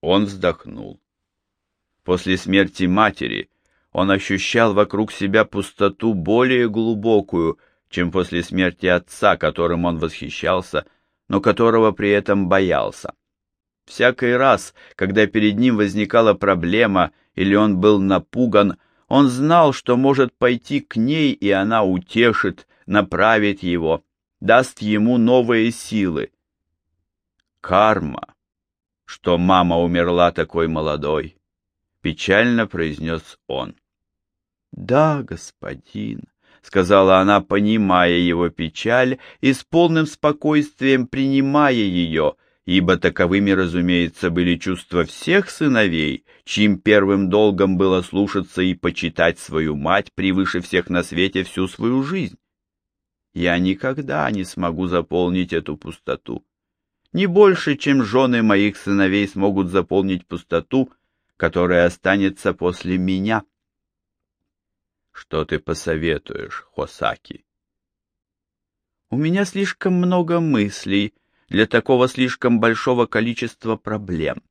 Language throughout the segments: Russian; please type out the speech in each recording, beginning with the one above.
Он вздохнул. После смерти матери он ощущал вокруг себя пустоту более глубокую, чем после смерти отца, которым он восхищался, но которого при этом боялся. Всякий раз, когда перед ним возникала проблема или он был напуган, он знал, что может пойти к ней, и она утешит, направит его, даст ему новые силы. Карма, что мама умерла такой молодой, печально произнес он. Да, господин, сказала она, понимая его печаль и с полным спокойствием принимая ее, — ибо таковыми, разумеется, были чувства всех сыновей, чьим первым долгом было слушаться и почитать свою мать превыше всех на свете всю свою жизнь. Я никогда не смогу заполнить эту пустоту. Не больше, чем жены моих сыновей смогут заполнить пустоту, которая останется после меня. Что ты посоветуешь, Хосаки? У меня слишком много мыслей, для такого слишком большого количества проблем,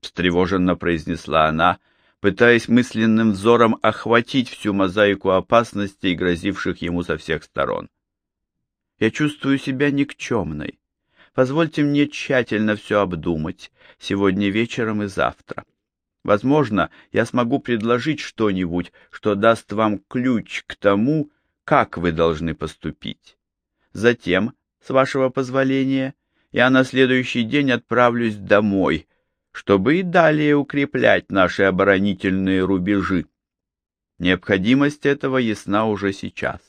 встревоженно произнесла она, пытаясь мысленным взором охватить всю мозаику опасностей, грозивших ему со всех сторон. Я чувствую себя никчемной. Позвольте мне тщательно все обдумать, сегодня вечером и завтра. Возможно, я смогу предложить что-нибудь, что даст вам ключ к тому, как вы должны поступить. Затем, с вашего позволения, я на следующий день отправлюсь домой, чтобы и далее укреплять наши оборонительные рубежи. Необходимость этого ясна уже сейчас.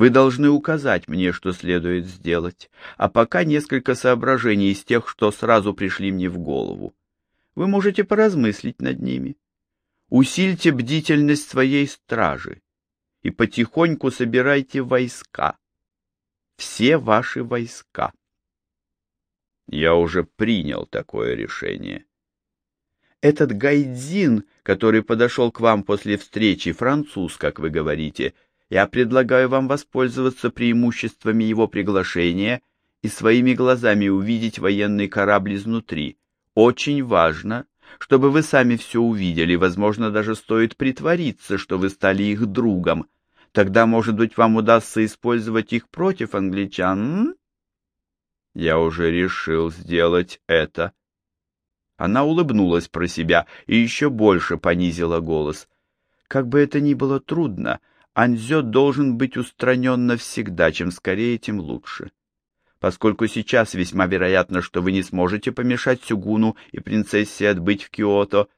Вы должны указать мне, что следует сделать, а пока несколько соображений из тех, что сразу пришли мне в голову. Вы можете поразмыслить над ними. Усильте бдительность своей стражи и потихоньку собирайте войска. Все ваши войска. Я уже принял такое решение. Этот гайдзин, который подошел к вам после встречи, француз, как вы говорите, я предлагаю вам воспользоваться преимуществами его приглашения и своими глазами увидеть военный корабль изнутри. Очень важно, чтобы вы сами все увидели, возможно, даже стоит притвориться, что вы стали их другом. Тогда, может быть, вам удастся использовать их против англичан, я уже решил сделать это. Она улыбнулась про себя и еще больше понизила голос. Как бы это ни было трудно, Анзё должен быть устранен навсегда, чем скорее, тем лучше. Поскольку сейчас весьма вероятно, что вы не сможете помешать Сюгуну и принцессе отбыть в Киото,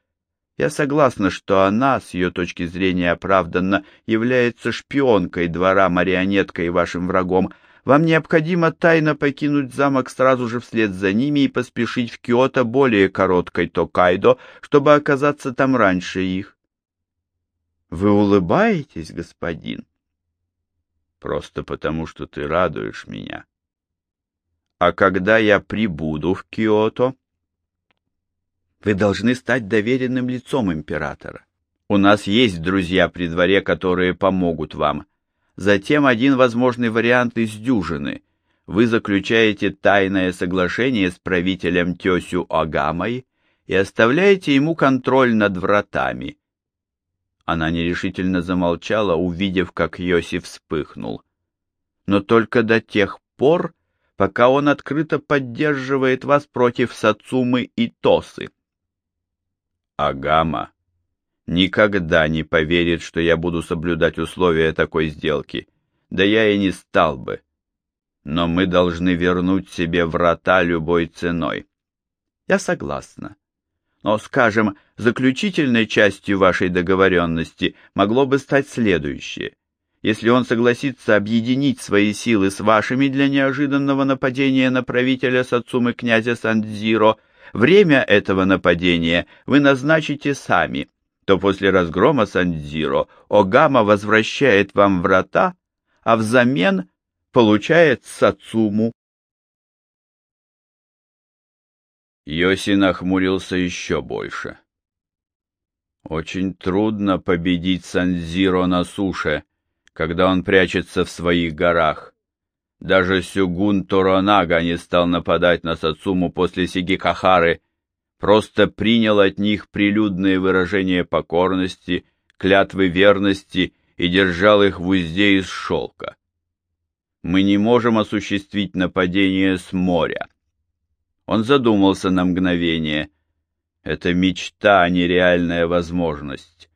я согласна, что она, с ее точки зрения оправданно, является шпионкой двора, марионеткой и вашим врагом, вам необходимо тайно покинуть замок сразу же вслед за ними и поспешить в Киото более короткой Токайдо, чтобы оказаться там раньше их. Вы улыбаетесь, господин? Просто потому, что ты радуешь меня. А когда я прибуду в Киото, вы должны стать доверенным лицом императора. У нас есть друзья при дворе, которые помогут вам. Затем один возможный вариант из дюжины. Вы заключаете тайное соглашение с правителем Тёсю Агамой и оставляете ему контроль над вратами. Она нерешительно замолчала, увидев, как Йоси вспыхнул. Но только до тех пор, пока он открыто поддерживает вас против Сацумы и Тосы. Агама никогда не поверит, что я буду соблюдать условия такой сделки. Да я и не стал бы. Но мы должны вернуть себе врата любой ценой. Я согласна. Но, скажем, заключительной частью вашей договоренности могло бы стать следующее. Если он согласится объединить свои силы с вашими для неожиданного нападения на правителя Сацумы князя Сандзиро, время этого нападения вы назначите сами, то после разгрома Сандзиро Огама возвращает вам врата, а взамен получает Сацуму. Йоси нахмурился еще больше. Очень трудно победить Сандзиро на суше, когда он прячется в своих горах. Даже Сюгун Торонага не стал нападать на Сацуму после Сигикахары, просто принял от них прилюдные выражения покорности, клятвы верности и держал их в узде из шелка. Мы не можем осуществить нападение с моря. Он задумался на мгновение. Это мечта, а не реальная возможность.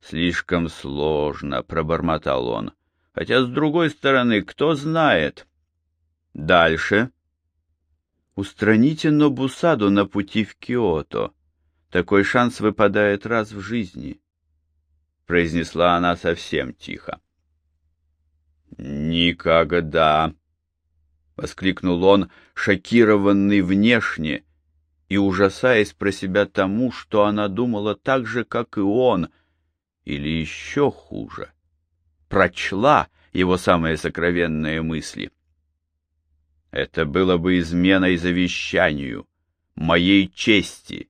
Слишком сложно, пробормотал он. Хотя, с другой стороны, кто знает. Дальше. Устраните Нобусаду на пути в Киото. Такой шанс выпадает раз в жизни, — произнесла она совсем тихо. «Никогда!» — воскликнул он, шокированный внешне и ужасаясь про себя тому, что она думала так же, как и он, или еще хуже, прочла его самые сокровенные мысли. Это было бы изменой завещанию, моей чести,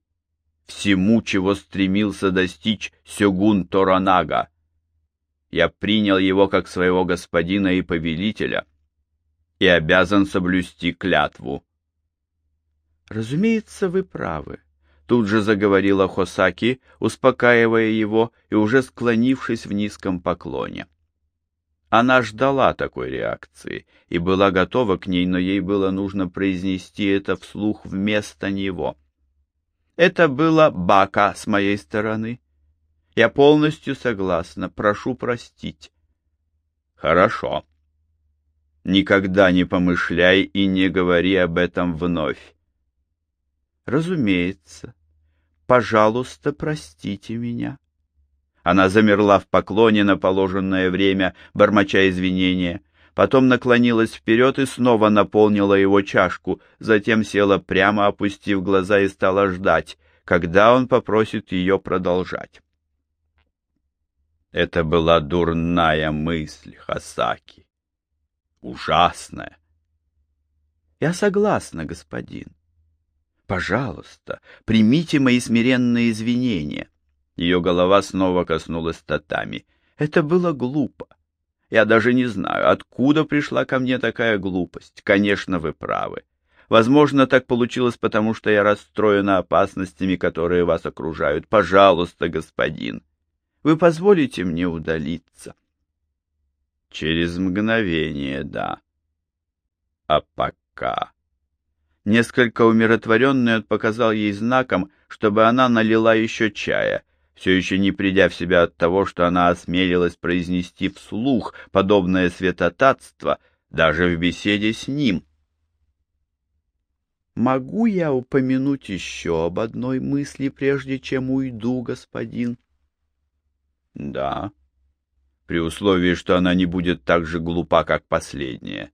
всему, чего стремился достичь Сёгун Торанага. Я принял его как своего господина и повелителя и обязан соблюсти клятву. Разумеется, вы правы. Тут же заговорила Хосаки, успокаивая его и уже склонившись в низком поклоне. Она ждала такой реакции и была готова к ней, но ей было нужно произнести это вслух вместо него. Это было бака с моей стороны. Я полностью согласна, прошу простить. Хорошо. Никогда не помышляй и не говори об этом вновь. Разумеется. Пожалуйста, простите меня. Она замерла в поклоне на положенное время, бормоча извинения. Потом наклонилась вперед и снова наполнила его чашку, затем села прямо, опустив глаза, и стала ждать, когда он попросит ее продолжать. Это была дурная мысль Хасаки. Ужасная. Я согласна, господин. Пожалуйста, примите мои смиренные извинения. Ее голова снова коснулась татами. Это было глупо. Я даже не знаю, откуда пришла ко мне такая глупость. Конечно, вы правы. Возможно, так получилось, потому что я расстроена опасностями, которые вас окружают. Пожалуйста, господин, вы позволите мне удалиться? Через мгновение, да. А пока... Несколько умиротворенный он показал ей знаком, чтобы она налила еще чая — все еще не придя в себя от того, что она осмелилась произнести вслух подобное святотатство даже в беседе с ним. «Могу я упомянуть еще об одной мысли, прежде чем уйду, господин?» «Да, при условии, что она не будет так же глупа, как последняя».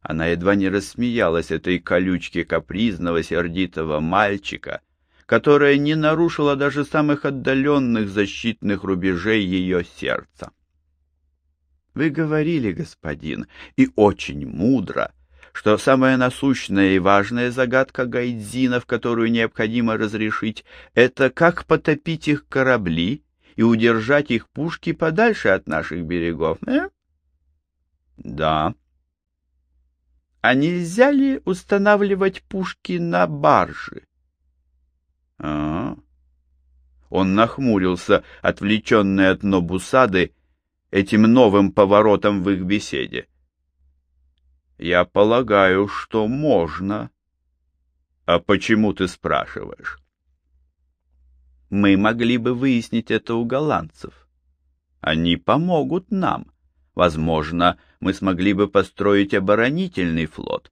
Она едва не рассмеялась этой колючке капризного, сердитого мальчика — которая не нарушила даже самых отдаленных защитных рубежей ее сердца. Вы говорили, господин, и очень мудро, что самая насущная и важная загадка гайдзинов, которую необходимо разрешить, это как потопить их корабли и удержать их пушки подальше от наших берегов, э? Да. А нельзя ли устанавливать пушки на баржи? А, Он нахмурился, отвлеченный от Нобусады, этим новым поворотом в их беседе. Я полагаю, что можно. А почему ты спрашиваешь? Мы могли бы выяснить это у голландцев. Они помогут нам. Возможно, мы смогли бы построить оборонительный флот.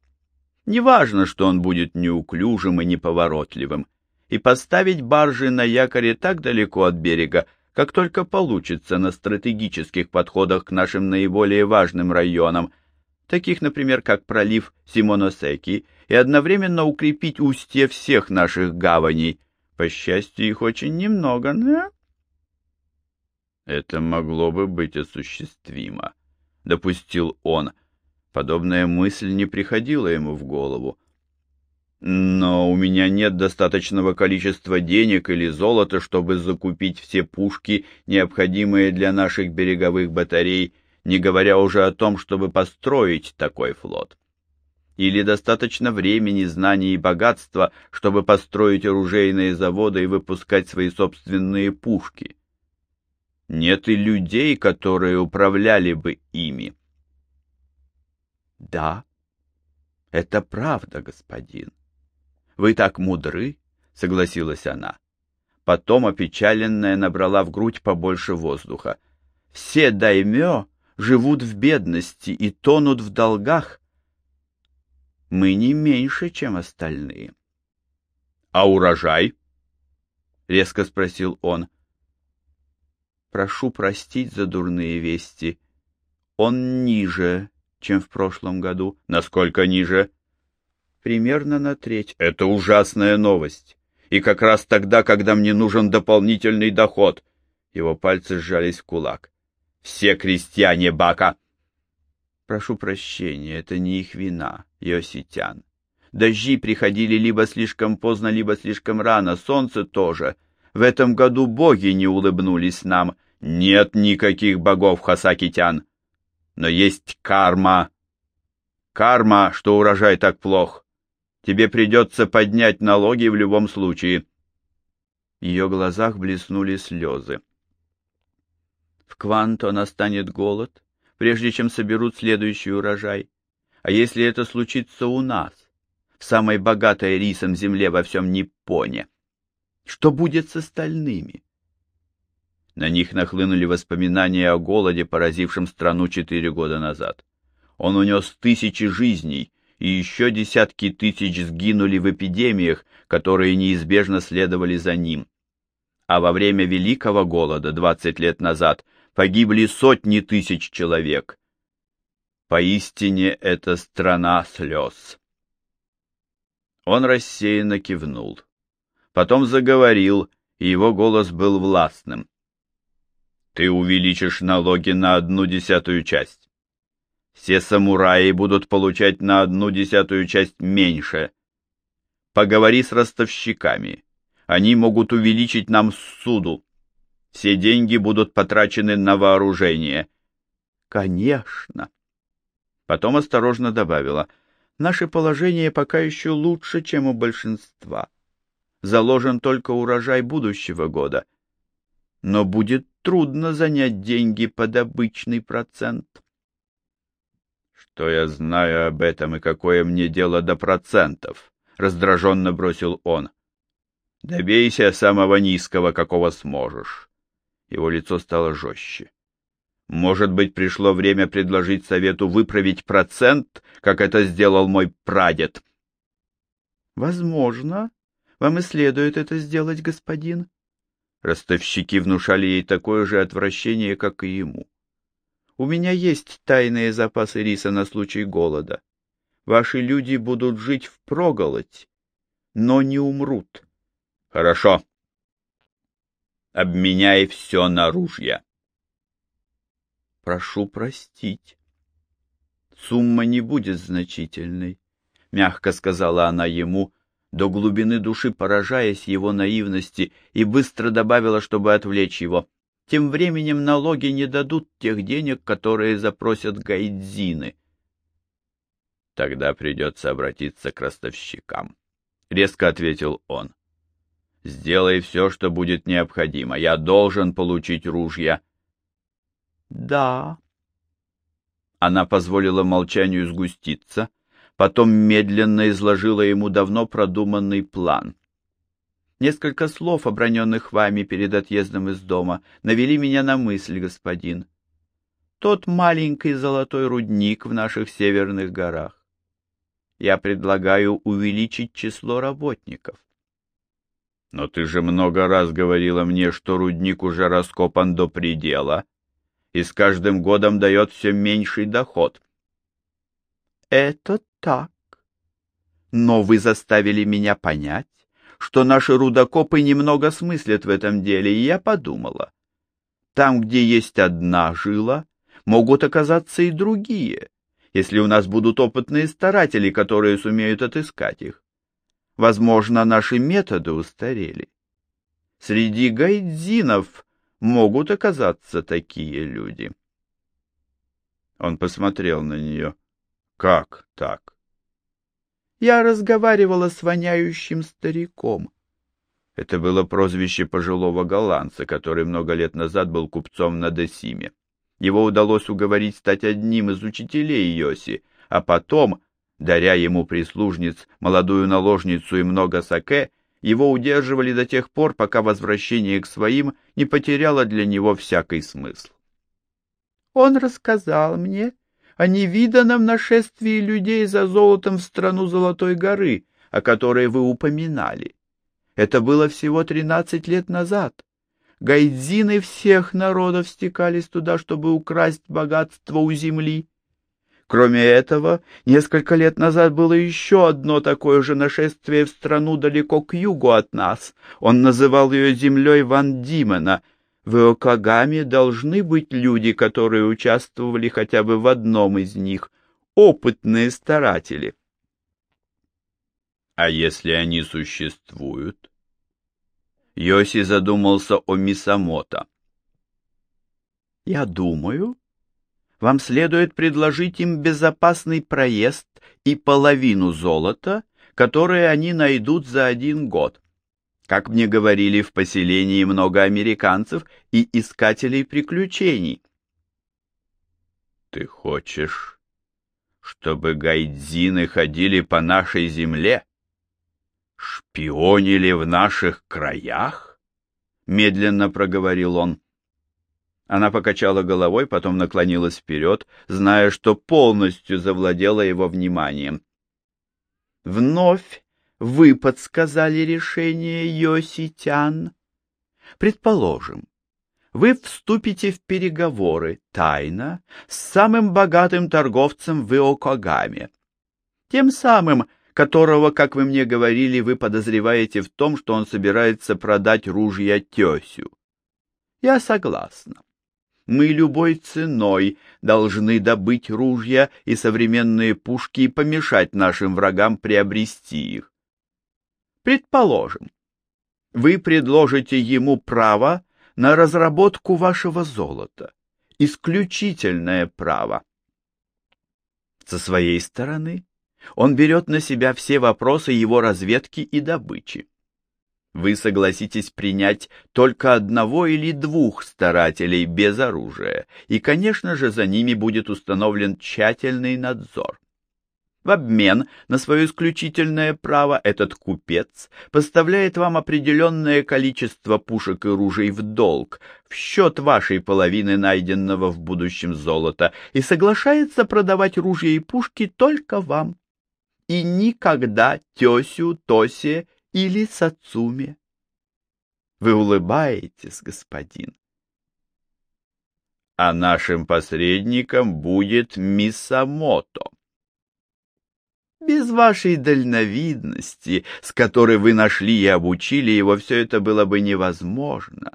Неважно, что он будет неуклюжим и неповоротливым и поставить баржи на якоре так далеко от берега, как только получится на стратегических подходах к нашим наиболее важным районам, таких, например, как пролив Симоносеки, и одновременно укрепить устье всех наших гаваней. По счастью, их очень немного, да? Это могло бы быть осуществимо, — допустил он. Подобная мысль не приходила ему в голову. Но у меня нет достаточного количества денег или золота, чтобы закупить все пушки, необходимые для наших береговых батарей, не говоря уже о том, чтобы построить такой флот. Или достаточно времени, знаний и богатства, чтобы построить оружейные заводы и выпускать свои собственные пушки. Нет и людей, которые управляли бы ими. Да, это правда, господин. Вы так мудры, согласилась она. Потом, опечаленная, набрала в грудь побольше воздуха. Все даймё живут в бедности и тонут в долгах, мы не меньше, чем остальные. — А урожай? — резко спросил он. — Прошу простить за дурные вести. Он ниже, чем в прошлом году. — Насколько ниже? — Примерно на треть. — Это ужасная новость. И как раз тогда, когда мне нужен дополнительный доход. Его пальцы сжались в кулак. — Все крестьяне Бака Прошу прощения, это не их вина, Йоситян. Дожди приходили либо слишком поздно, либо слишком рано, солнце тоже. В этом году боги не улыбнулись нам. Нет никаких богов, Хасакитян. Но есть карма. Карма, что урожай так плох. Тебе придется поднять налоги в любом случае. В ее глазах блеснули слезы. В Кванто настанет голод, прежде чем соберут следующий урожай. А если это случится у нас, в самой богатой рисом земле во всем Ниппоне? Что будет с остальными? На них нахлынули воспоминания о голоде, поразившем страну четыре года назад. Он унес тысячи жизней, и еще десятки тысяч сгинули в эпидемиях, которые неизбежно следовали за ним. А во время Великого голода, двадцать лет назад, погибли сотни тысяч человек. Поистине это страна слез. Он рассеянно кивнул. Потом заговорил, и его голос был властным. Ты увеличишь налоги на одну десятую часть. Все самураи будут получать на одну десятую часть меньше. Поговори с ростовщиками. Они могут увеличить нам суду. Все деньги будут потрачены на вооружение. Конечно. Потом осторожно добавила. Наше положение пока еще лучше, чем у большинства. Заложен только урожай будущего года. Но будет трудно занять деньги под обычный процент. Что я знаю об этом и какое мне дело до процентов? Раздраженно бросил он. Добейся самого низкого, какого сможешь. Его лицо стало жестче. Может быть, пришло время предложить совету выправить процент, как это сделал мой прадед? Возможно, вам и следует это сделать, господин. Ростовщики внушали ей такое же отвращение, как и ему. У меня есть тайные запасы риса на случай голода. Ваши люди будут жить впроголодь, но не умрут. Хорошо, обменяй все на ружья. Прошу простить. Сумма не будет значительной, мягко сказала она ему, до глубины души поражаясь его наивности, и быстро добавила, чтобы отвлечь его. Тем временем налоги не дадут тех денег, которые запросят гайдзины. Тогда придется обратиться к ростовщикам, — резко ответил он. Сделай все, что будет необходимо. Я должен получить ружья. Да. Она позволила молчанию сгуститься, потом медленно изложила ему давно продуманный план. Несколько слов, оброненных вами перед отъездом из дома, навели меня на мысль, господин. Тот маленький золотой рудник в наших северных горах. Я предлагаю увеличить число работников. Но ты же много раз говорила мне, что рудник уже раскопан до предела и с каждым годом дает все меньший доход. Это так. Но вы заставили меня понять, что наши рудокопы немного смыслят в этом деле, и я подумала. Там, где есть одна жила, могут оказаться и другие, если у нас будут опытные старатели, которые сумеют отыскать их. Возможно, наши методы устарели. Среди гайдзинов могут оказаться такие люди. Он посмотрел на нее. Как так? Я разговаривала с воняющим стариком. Это было прозвище пожилого голландца, который много лет назад был купцом на Десиме. Его удалось уговорить стать одним из учителей Йоси, а потом, даря ему прислужниц, молодую наложницу и много саке, его удерживали до тех пор, пока возвращение к своим не потеряло для него всякий смысл. Он рассказал мне о невиданном нашествии людей за золотом в страну Золотой горы, о которой вы упоминали. Это было всего тринадцать лет назад. Гайдзины всех народов стекались туда, чтобы украсть богатство у земли. Кроме этого, несколько лет назад было еще одно такое же нашествие в страну далеко к югу от нас. Он называл ее землей Ван Димена. В Иокагаме должны быть люди, которые участвовали хотя бы в одном из них, опытные старатели. А если они существуют? Йоси задумался о Мисамото. Я думаю, вам следует предложить им безопасный проезд и половину золота, которые они найдут за один год. Как мне говорили, в поселении много американцев и искателей приключений. Ты хочешь, чтобы гайдзины ходили по нашей земле? шпионили в наших краях? Медленно проговорил он. Она покачала головой, потом наклонилась вперед, зная, что полностью завладела его вниманием. Вновь вы подсказали решение, Йоситян. Предположим, вы вступите в переговоры тайно с самым богатым торговцем в Иокогаме, тем самым, которого, как вы мне говорили, вы подозреваете в том, что он собирается продать ружья тесю. Я согласна. Мы любой ценой должны добыть ружья и современные пушки и помешать нашим врагам приобрести их. Предположим, вы предложите ему право на разработку вашего золота, исключительное право. Со своей стороны, он берет на себя все вопросы его разведки и добычи. Вы согласитесь принять только одного или двух старателей без оружия, и, конечно же, за ними будет установлен тщательный надзор. В обмен на свое исключительное право этот купец поставляет вам определенное количество пушек и ружей в долг, в счет вашей половины найденного в будущем золота, и соглашается продавать ружья и пушки только вам и никогда тесю, тосе или сацуме. Вы улыбаетесь, господин. А нашим посредником будет Мисамото. Без вашей дальновидности, с которой вы нашли и обучили его, все это было бы невозможно.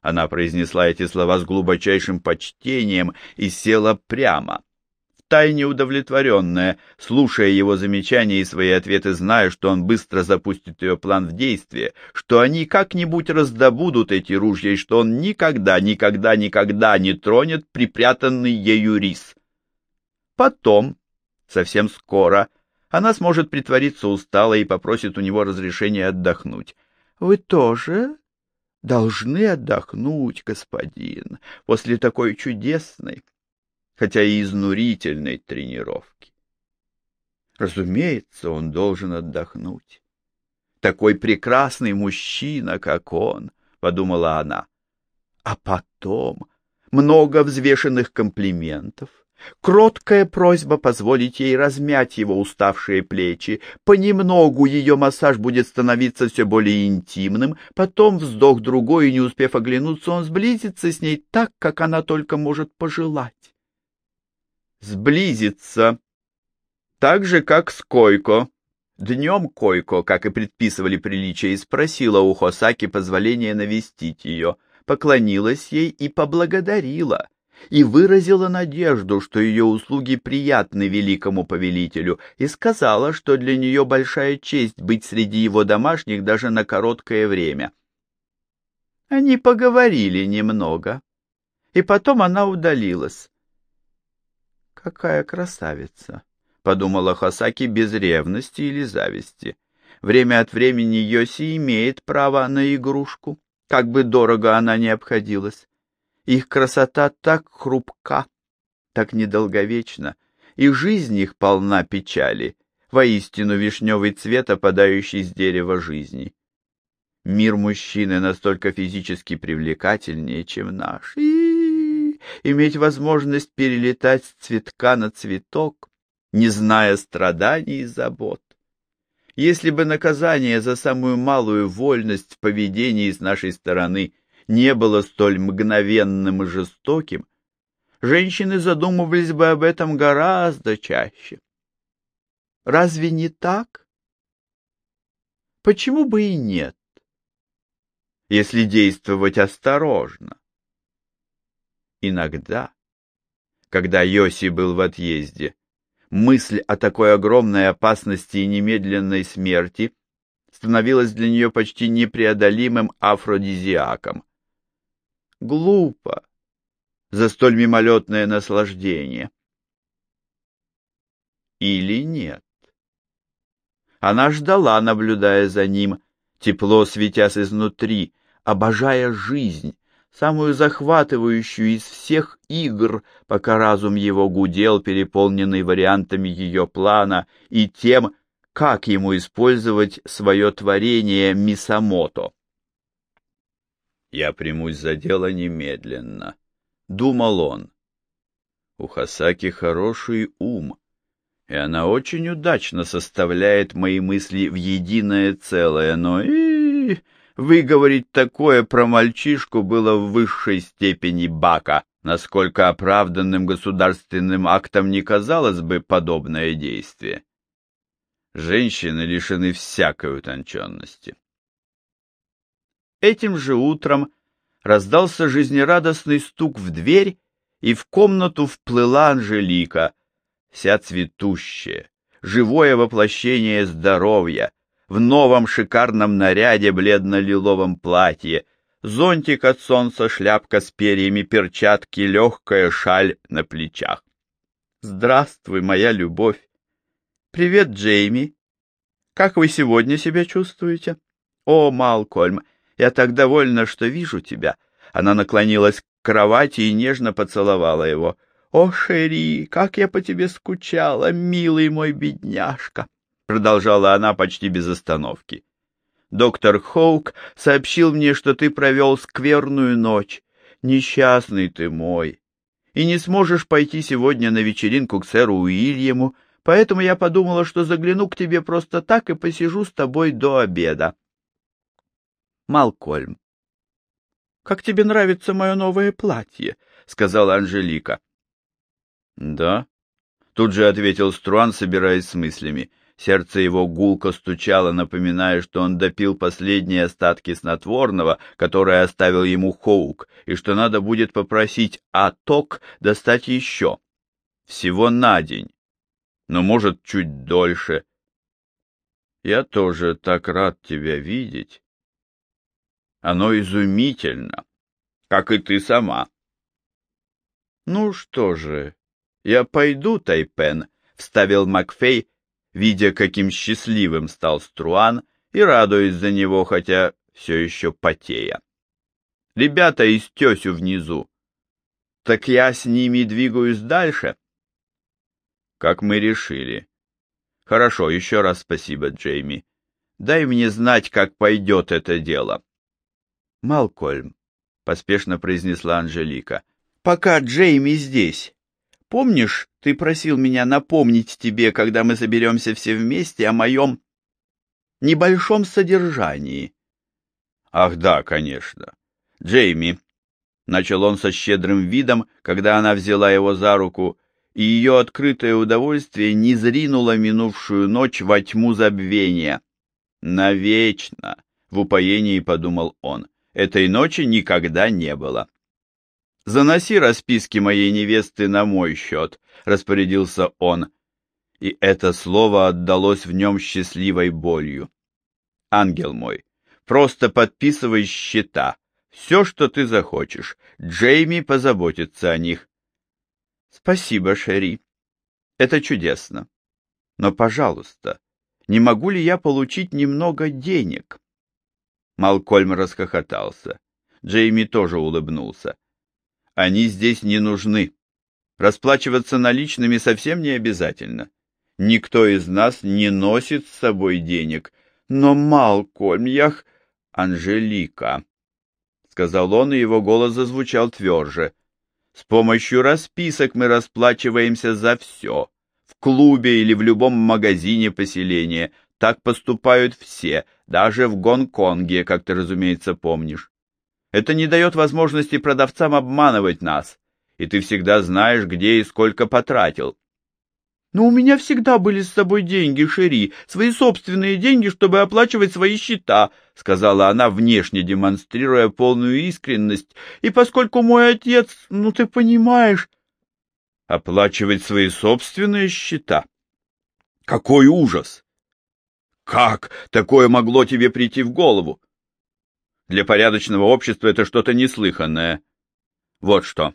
Она произнесла эти слова с глубочайшим почтением и села прямо втайне удовлетворенная, слушая его замечания и свои ответы, зная, что он быстро запустит ее план в действие, что они как-нибудь раздобудут эти ружья и что он никогда, никогда, никогда не тронет припрятанный ею рис. Потом, совсем скоро, она сможет притвориться усталой и попросит у него разрешения отдохнуть. — Вы тоже должны отдохнуть, господин, после такой чудесной, хотя и изнурительной тренировки. Разумеется, он должен отдохнуть. Такой прекрасный мужчина, как он, — подумала она. А потом много взвешенных комплиментов, кроткая просьба позволить ей размять его уставшие плечи, понемногу ее массаж будет становиться все более интимным, потом вздох другой, и не успев оглянуться, он сблизится с ней так, как она только может пожелать сблизиться, так же, как с Койко. Днем Койко, как и предписывали приличия, и спросила у Хосаки позволения навестить ее, поклонилась ей и поблагодарила, и выразила надежду, что ее услуги приятны великому повелителю, и сказала, что для нее большая честь быть среди его домашних даже на короткое время. Они поговорили немного, и потом она удалилась. Какая красавица! подумала Хасаки без ревности или зависти. Время от времени Йоси имеет право на игрушку, как бы дорого она ни обходилась. Их красота так хрупка, так недолговечна, и жизнь их полна печали, воистину вишневый цвет, опадающий с дерева жизни. Мир мужчины настолько физически привлекательнее, чем наш. И иметь возможность перелетать с цветка на цветок, не зная страданий и забот. Если бы наказание за самую малую вольность в поведении с нашей стороны не было столь мгновенным и жестоким, женщины задумывались бы об этом гораздо чаще. Разве не так? Почему бы и нет, если действовать осторожно? Иногда, когда Йоси был в отъезде, мысль о такой огромной опасности и немедленной смерти становилась для нее почти непреодолимым афродизиаком. Глупо за столь мимолетное наслаждение. Или нет? Она ждала, наблюдая за ним, тепло светясь изнутри, обожая жизнь, самую захватывающую из всех игр, пока разум его гудел, переполненный вариантами ее плана и тем, как ему использовать свое творение Мисамото. «Я примусь за дело немедленно», — думал он. «У Хасаки хороший ум, и она очень удачно составляет мои мысли в единое целое, но и Выговорить такое про мальчишку было в высшей степени бака, насколько оправданным государственным актом не казалось бы подобное действие. Женщины лишены всякой утонченности. Этим же утром раздался жизнерадостный стук в дверь, и в комнату вплыла Анжелика, вся цветущая, живое воплощение здоровья, в новом шикарном наряде бледно-лиловом платье, зонтик от солнца, шляпка с перьями, перчатки, легкая шаль на плечах. «Здравствуй, моя любовь!» «Привет, Джейми! Как вы сегодня себя чувствуете?» «О, Малкольм, я так довольна, что вижу тебя!» Она наклонилась к кровати и нежно поцеловала его. «О, Шери, как я по тебе скучала, милый мой бедняжка!» Продолжала она почти без остановки. Доктор Хоук сообщил мне, что ты провел скверную ночь. Несчастный ты мой. И не сможешь пойти сегодня на вечеринку к сэру Уильяму, поэтому я подумала, что загляну к тебе просто так и посижу с тобой до обеда. Малкольм. «Как тебе нравится мое новое платье?» — сказала Анжелика. «Да», — тут же ответил Струан, собираясь с мыслями. Сердце его гулко стучало, напоминая, что он допил последние остатки снотворного, которое оставил ему Хоук, и что надо будет попросить Аток достать еще. Всего на день. Но, может, чуть дольше. Я тоже так рад тебя видеть. Оно изумительно, как и ты сама. Ну что же, я пойду, Тайпен, — вставил Макфей, видя, каким счастливым стал Струан, и радуясь за него, хотя все еще потея. Ребята из тесю внизу. Так я с ними двигаюсь дальше? Как мы решили. Хорошо, еще раз спасибо, Джейми. Дай мне знать, как пойдет это дело. Малкольм, поспешно произнесла Анжелика, пока Джейми здесь, Помнишь, ты просил меня напомнить тебе, когда мы соберемся все вместе, о моем небольшом содержании? Ах да, конечно. Джейми, — начал он со щедрым видом, когда она взяла его за руку, и ее открытое удовольствие не зринуло минувшую ночь во тьму забвения. «Навечно!» — в упоении подумал он. «Этой ночи никогда не было». Заноси расписки моей невесты на мой счет, — распорядился он, и это слово отдалось в нем счастливой болью. Ангел мой, просто подписывай счета, все, что ты захочешь, Джейми позаботится о них. Спасибо, Шерри, это чудесно. Но, пожалуйста, не могу ли я получить немного денег? Малкольм расхохотался. Джейми тоже улыбнулся. Они здесь не нужны. Расплачиваться наличными совсем не обязательно. Никто из нас не носит с собой денег. Но, Малкольм, я... Анжелика, — сказал он, и его голос зазвучал тверже. С помощью расписок мы расплачиваемся за все. В клубе или в любом магазине поселения. Так поступают все, даже в Гонконге, как ты, разумеется, помнишь. Это не дает возможности продавцам обманывать нас, и ты всегда знаешь, где и сколько потратил. Но у меня всегда были с собой деньги, Шери, свои собственные деньги, чтобы оплачивать свои счета, — сказала она, внешне демонстрируя полную искренность. И поскольку мой отец, ну ты понимаешь... Оплачивать свои собственные счета? Какой ужас! Как такое могло тебе прийти в голову? Для порядочного общества это что-то неслыханное. Вот что.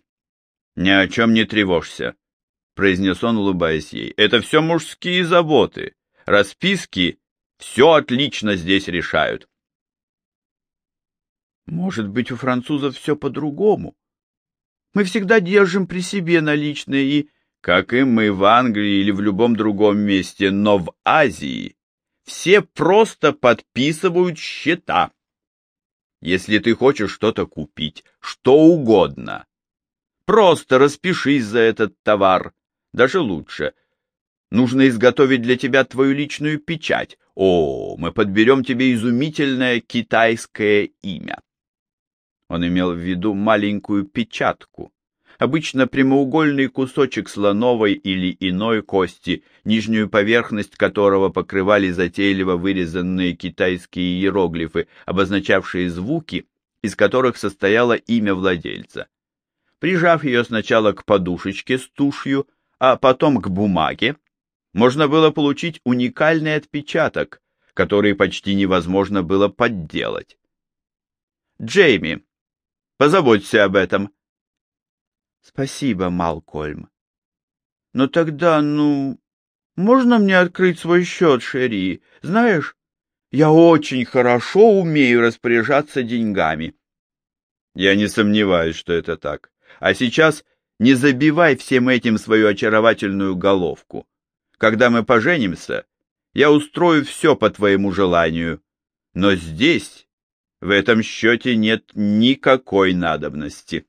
Ни о чем не тревожься, — произнес он, улыбаясь ей. Это все мужские заботы. Расписки все отлично здесь решают. Может быть, у французов все по-другому. Мы всегда держим при себе наличные и... Как и мы в Англии или в любом другом месте, но в Азии все просто подписывают счета. Если ты хочешь что-то купить, что угодно, просто распишись за этот товар, даже лучше. Нужно изготовить для тебя твою личную печать. О, мы подберем тебе изумительное китайское имя. Он имел в виду маленькую печатку, обычно прямоугольный кусочек слоновой или иной кости, нижнюю поверхность которого покрывали затейливо вырезанные китайские иероглифы, обозначавшие звуки, из которых состояло имя владельца. Прижав ее сначала к подушечке с тушью, а потом к бумаге, можно было получить уникальный отпечаток, который почти невозможно было подделать. «Джейми, позаботься об этом», Спасибо, Малкольм. Но тогда, ну, можно мне открыть свой счет, Шерри? Знаешь, я очень хорошо умею распоряжаться деньгами. Я не сомневаюсь, что это так. А сейчас не забивай всем этим свою очаровательную головку. Когда мы поженимся, я устрою все по твоему желанию. Но здесь, в этом счете, нет никакой надобности.